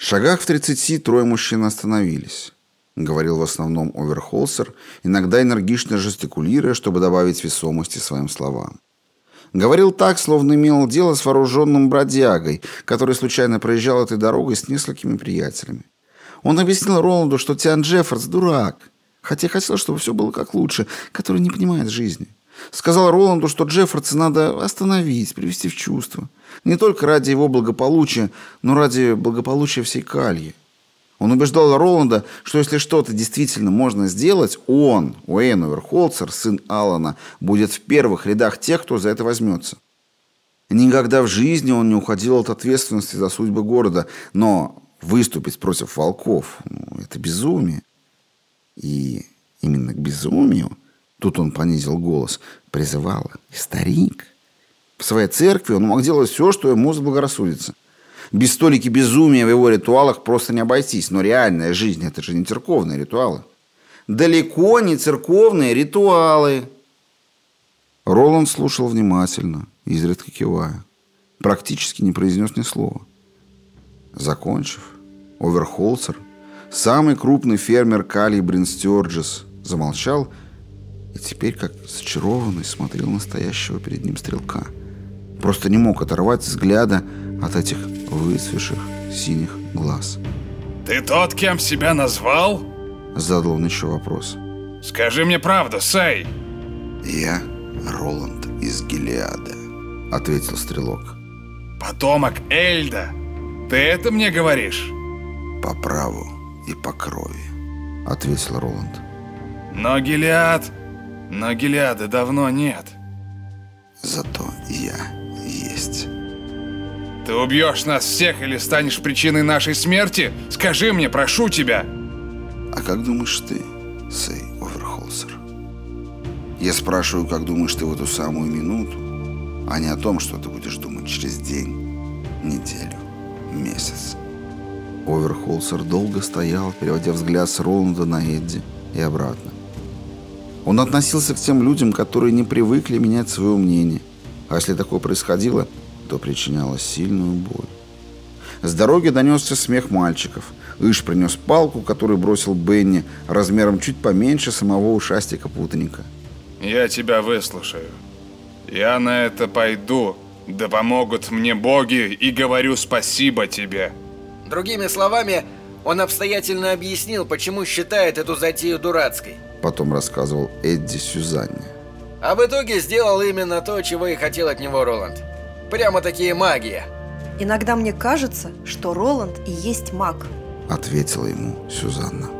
шагах в тридцати трое мужчин остановились. Говорил в основном Оверхолсер, иногда энергично жестикулируя, чтобы добавить весомости своим словам. Говорил так, словно имел дело с вооруженным бродягой, который случайно проезжал этой дорогой с несколькими приятелями. Он объяснил Роланду, что Тиан Джеффордс дурак, хотя хотел, чтобы все было как лучше, который не понимает жизни. Сказал Роланду, что Джеффордса надо остановить, привести в чувство. Не только ради его благополучия, но ради благополучия всей Кальи. Он убеждал Роланда, что если что-то действительно можно сделать, он, Уэйн Оверхолцер, сын Алана, будет в первых рядах тех, кто за это возьмется. Никогда в жизни он не уходил от ответственности за судьбы города, но выступить против волков ну, – это безумие. И именно к безумию, тут он понизил голос, призывал старик. В своей церкви он мог делать все, что ему заблагорассудится. Без столики безумия в его ритуалах просто не обойтись. Но реальная жизнь – это же не церковные ритуалы. Далеко не церковные ритуалы. Роланд слушал внимательно, изредка кивая. Практически не произнес ни слова. Закончив, Оверхолцер, самый крупный фермер Калий Бринстёрджес, замолчал и теперь, как зачарованный, смотрел настоящего перед ним стрелка. Просто не мог оторвать взгляда от этих выцветших синих глаз. «Ты тот, кем себя назвал?» Задал он еще вопрос. «Скажи мне правду, Сэй!» «Я Роланд из Гелиада», — ответил стрелок. «Потомок Эльда? Ты это мне говоришь?» «По праву и по крови», — ответил Роланд. «Но Гелиад... Но Гелиада давно нет». «Зато я есть». Ты убьешь нас всех или станешь причиной нашей смерти? Скажи мне, прошу тебя. А как думаешь ты, Сей Оверхолсер? Я спрашиваю, как думаешь ты в эту самую минуту, а не о том, что ты будешь думать через день, неделю, месяц. Оверхолсер долго стоял, переводя взгляд с Роланда на Эдди и обратно. Он относился к тем людям, которые не привыкли менять свое мнение. А если такое происходило, то причиняло сильную боль. С дороги донесся смех мальчиков. Иш принес палку, которую бросил Бенни, размером чуть поменьше самого ушастика-путаника. «Я тебя выслушаю. Я на это пойду. Да помогут мне боги, и говорю спасибо тебе». Другими словами, он обстоятельно объяснил, почему считает эту затею дурацкой. Потом рассказывал Эдди Сюзанне. А в итоге сделал именно то, чего и хотел от него Роланд. Прямо-таки магия. Иногда мне кажется, что Роланд и есть маг. Ответила ему Сюзанна.